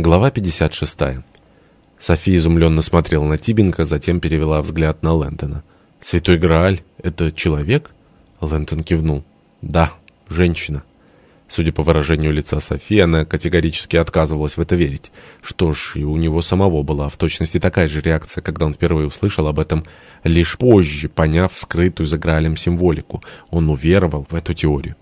Глава 56. София изумленно смотрела на Тибинга, затем перевела взгляд на Лэндона. «Святой Грааль — это человек?» Лэндон кивнул. «Да, женщина». Судя по выражению лица Софии, она категорически отказывалась в это верить. Что ж, и у него самого была в точности такая же реакция, когда он впервые услышал об этом лишь позже, поняв скрытую за Граалем символику. Он уверовал в эту теорию.